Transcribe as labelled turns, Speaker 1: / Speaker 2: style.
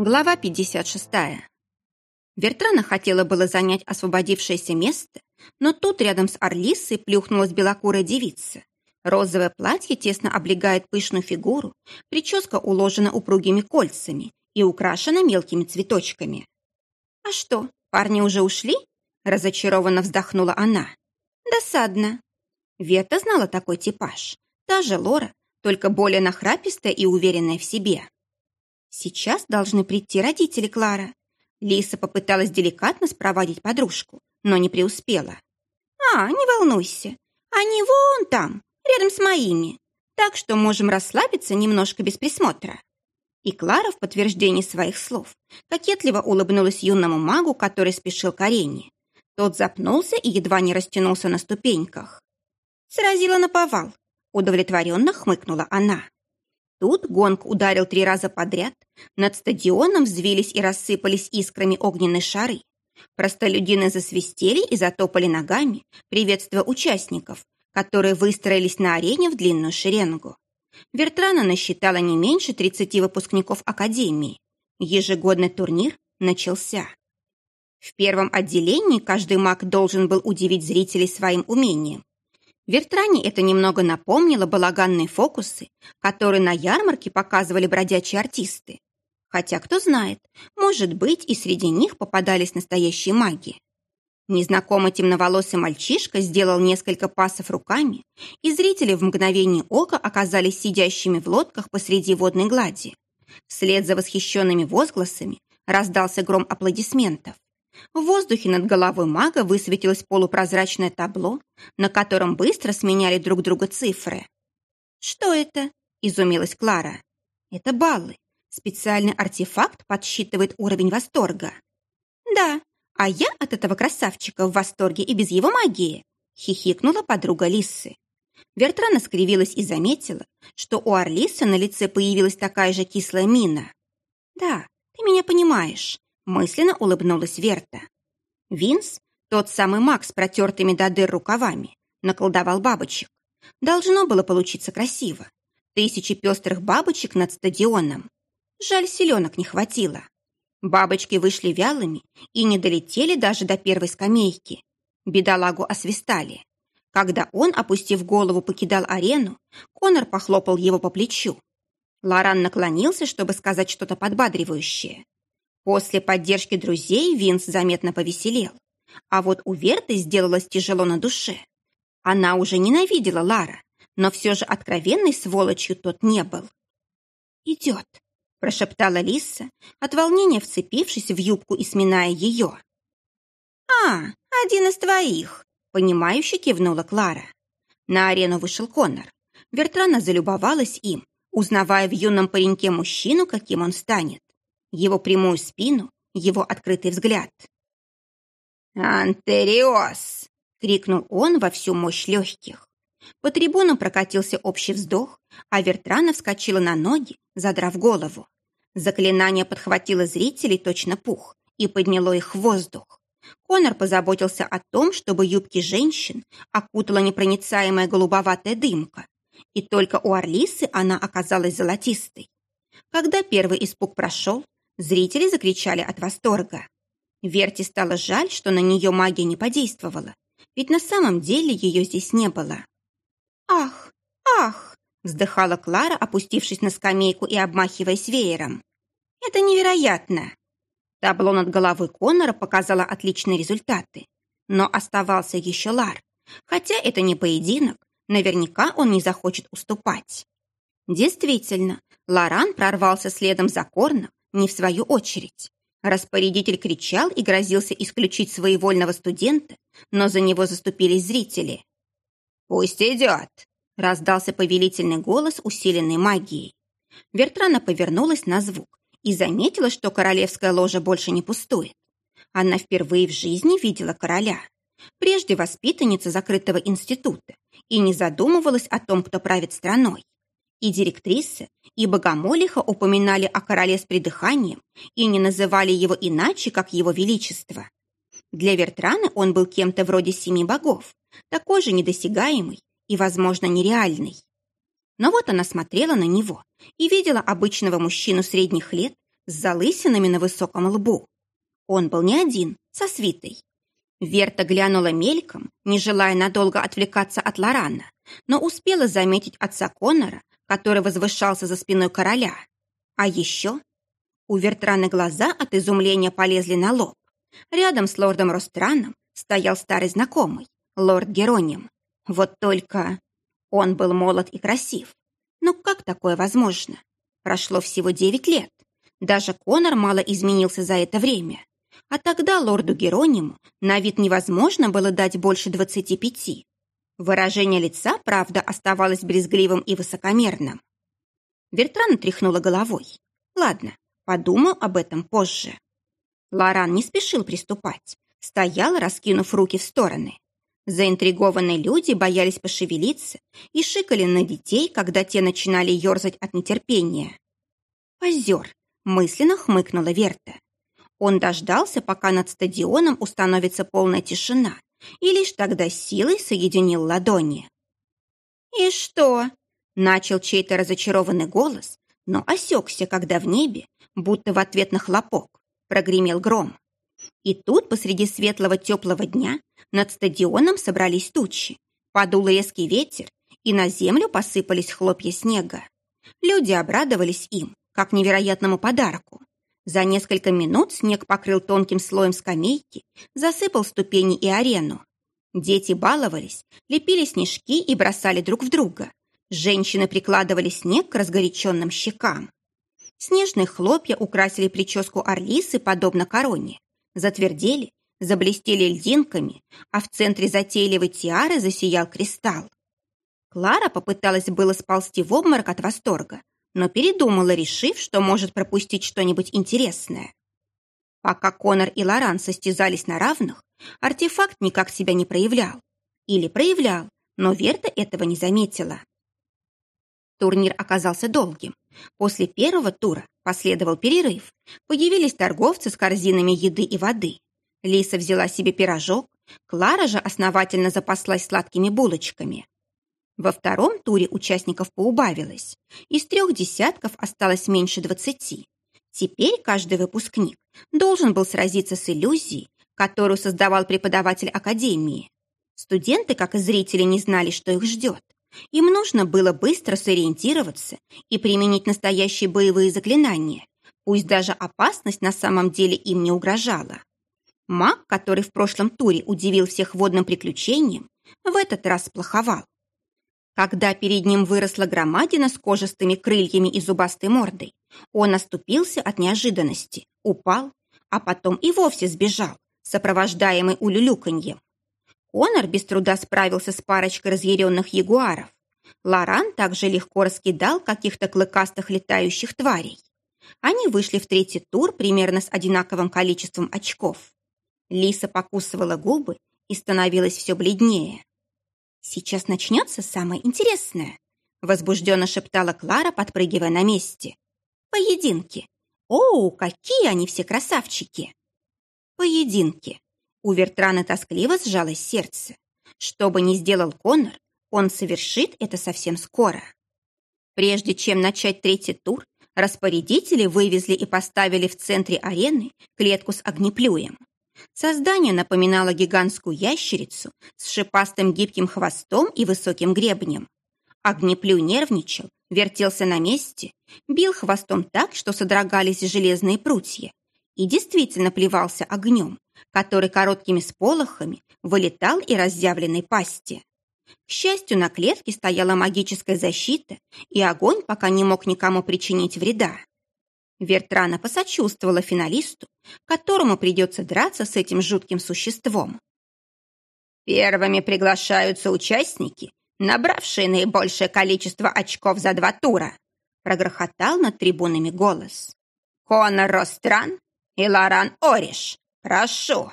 Speaker 1: Глава 56. Вертрана хотела было занять освободившееся место, но тут рядом с Орлисой плюхнулась белокурая девица. Розовое платье тесно облегает пышную фигуру, прическа уложена упругими кольцами и украшена мелкими цветочками. «А что, парни уже ушли?» – разочарованно вздохнула она. «Досадно». Верта знала такой типаж. Та же Лора, только более нахрапистая и уверенная в себе. Сейчас должны прийти родители Клара. Лиса попыталась деликатно спровадить подружку, но не преуспела. «А, не волнуйся, они вон там, рядом с моими, так что можем расслабиться немножко без присмотра». И Клара в подтверждении своих слов кокетливо улыбнулась юному магу, который спешил к арене. Тот запнулся и едва не растянулся на ступеньках. «Сразила на повал», — удовлетворенно хмыкнула она. Тут гонг ударил три раза подряд, над стадионом взвились и рассыпались искрами огненные шары. Простолюдины засвистели и затопали ногами, приветствуя участников, которые выстроились на арене в длинную шеренгу. Вертрана насчитала не меньше 30 выпускников Академии. Ежегодный турнир начался. В первом отделении каждый маг должен был удивить зрителей своим умением. Вертране это немного напомнило балаганные фокусы, которые на ярмарке показывали бродячие артисты. Хотя, кто знает, может быть, и среди них попадались настоящие маги. Незнакомый темноволосый мальчишка сделал несколько пасов руками, и зрители в мгновение ока оказались сидящими в лодках посреди водной глади. Вслед за восхищенными возгласами раздался гром аплодисментов. В воздухе над головой мага высветилось полупрозрачное табло, на котором быстро сменяли друг друга цифры. «Что это?» – изумилась Клара. «Это баллы. Специальный артефакт подсчитывает уровень восторга». «Да, а я от этого красавчика в восторге и без его магии», – хихикнула подруга Лисы. Вертрана скривилась и заметила, что у Орлисы на лице появилась такая же кислая мина. «Да, ты меня понимаешь. Мысленно улыбнулась Верта. Винс, тот самый маг с протертыми до дыр рукавами, наколдовал бабочек. Должно было получиться красиво. Тысячи пестрых бабочек над стадионом. Жаль, селенок не хватило. Бабочки вышли вялыми и не долетели даже до первой скамейки. Бедолагу освистали. Когда он, опустив голову, покидал арену, Конор похлопал его по плечу. Лоран наклонился, чтобы сказать что-то подбадривающее. После поддержки друзей Винс заметно повеселел. А вот у Верты сделалось тяжело на душе. Она уже ненавидела Лара, но все же откровенной сволочью тот не был. «Идет», – прошептала Лиса, от волнения вцепившись в юбку и сминая ее. «А, один из твоих», – понимающе кивнула Клара. На арену вышел Конор. Вертрана залюбовалась им, узнавая в юном пареньке мужчину, каким он станет его прямую спину, его открытый взгляд. «Антериос!» — крикнул он во всю мощь легких. По трибуну прокатился общий вздох, а Вертрана вскочила на ноги, задрав голову. Заклинание подхватило зрителей точно пух и подняло их в воздух. Конор позаботился о том, чтобы юбки женщин окутала непроницаемая голубоватая дымка, и только у Орлисы она оказалась золотистой. Когда первый испуг прошел, Зрители закричали от восторга. Верте стало жаль, что на нее магия не подействовала, ведь на самом деле ее здесь не было. «Ах, ах!» – вздыхала Клара, опустившись на скамейку и обмахиваясь веером. «Это невероятно!» Табло над головой Коннора показало отличные результаты. Но оставался еще Лар. Хотя это не поединок, наверняка он не захочет уступать. Действительно, Лоран прорвался следом за Корном, не в свою очередь. Распорядитель кричал и грозился исключить своевольного студента, но за него заступились зрители. «Пусть идет!» — раздался повелительный голос, усиленный магией. Вертрана повернулась на звук и заметила, что королевская ложа больше не пустует. Она впервые в жизни видела короля. Прежде воспитанница закрытого института и не задумывалась о том, кто правит страной. И директриса, и богомолиха упоминали о короле с придыханием и не называли его иначе, как его величество. Для Вертрана он был кем-то вроде семи богов, такой же недосягаемый и, возможно, нереальный. Но вот она смотрела на него и видела обычного мужчину средних лет с залысинами на высоком лбу. Он был не один, со свитой. Верта глянула мельком, не желая надолго отвлекаться от Лорана, но успела заметить отца Коннора, который возвышался за спиной короля. А еще у Вертраны глаза от изумления полезли на лоб. Рядом с лордом Ространом стоял старый знакомый, лорд Героним. Вот только он был молод и красив. Но как такое возможно? Прошло всего девять лет. Даже Конор мало изменился за это время. А тогда лорду Герониму на вид невозможно было дать больше двадцати пяти. Выражение лица, правда, оставалось брезгливым и высокомерным. Вертрана тряхнула головой. Ладно, подумаю об этом позже. Лоран не спешил приступать. Стоял, раскинув руки в стороны. Заинтригованные люди боялись пошевелиться и шикали на детей, когда те начинали ерзать от нетерпения. «Позер!» — мысленно хмыкнула Верта. Он дождался, пока над стадионом установится полная тишина, и лишь тогда силой соединил ладони. «И что?» — начал чей-то разочарованный голос, но осекся, когда в небе, будто в ответ на хлопок, прогремел гром. И тут, посреди светлого теплого дня, над стадионом собрались тучи, подул резкий ветер, и на землю посыпались хлопья снега. Люди обрадовались им, как невероятному подарку. За несколько минут снег покрыл тонким слоем скамейки, засыпал ступени и арену. Дети баловались, лепили снежки и бросали друг в друга. Женщины прикладывали снег к разгоряченным щекам. Снежные хлопья украсили прическу Орлисы, подобно короне. Затвердели, заблестели льдинками, а в центре затейливой тиары засиял кристалл. Клара попыталась было сползти в обморок от восторга, но передумала, решив, что может пропустить что-нибудь интересное. Пока Конор и Лоран состязались на равных, артефакт никак себя не проявлял. Или проявлял, но Верта этого не заметила. Турнир оказался долгим. После первого тура последовал перерыв. Появились торговцы с корзинами еды и воды. Лиса взяла себе пирожок, Клара же основательно запаслась сладкими булочками. Во втором туре участников поубавилось. Из трех десятков осталось меньше двадцати. Теперь каждый выпускник должен был сразиться с иллюзией, которую создавал преподаватель академии. Студенты, как и зрители, не знали, что их ждет. Им нужно было быстро сориентироваться и применить настоящие боевые заклинания, пусть даже опасность на самом деле им не угрожала. Маг, который в прошлом туре удивил всех водным приключением, в этот раз сплоховал. Когда перед ним выросла громадина с кожистыми крыльями и зубастой мордой, он оступился от неожиданности, упал, а потом и вовсе сбежал, сопровождаемый улюлюканьем. Конор без труда справился с парочкой разъяренных ягуаров. Лоран также легко раскидал каких-то клыкастых летающих тварей. Они вышли в третий тур примерно с одинаковым количеством очков. Лиса покусывала губы и становилась все бледнее. «Сейчас начнется самое интересное», — возбужденно шептала Клара, подпрыгивая на месте. «Поединки! О, какие они все красавчики!» «Поединки!» У Вертрана тоскливо сжалось сердце. Что бы ни сделал Конор, он совершит это совсем скоро. Прежде чем начать третий тур, распорядители вывезли и поставили в центре арены клетку с огнеплюем. Создание напоминало гигантскую ящерицу с шипастым гибким хвостом и высоким гребнем. Огнеплю нервничал, вертелся на месте, бил хвостом так, что содрогались железные прутья, и действительно плевался огнем, который короткими сполохами вылетал и разъявленной пасти. К счастью, на клетке стояла магическая защита, и огонь пока не мог никому причинить вреда. Вертрана посочувствовала финалисту, которому придется драться с этим жутким существом. Первыми приглашаются участники, набравшие наибольшее количество очков за два тура, прогрохотал над трибунами голос. Конор Ростран и Лоран Ориш, прошу.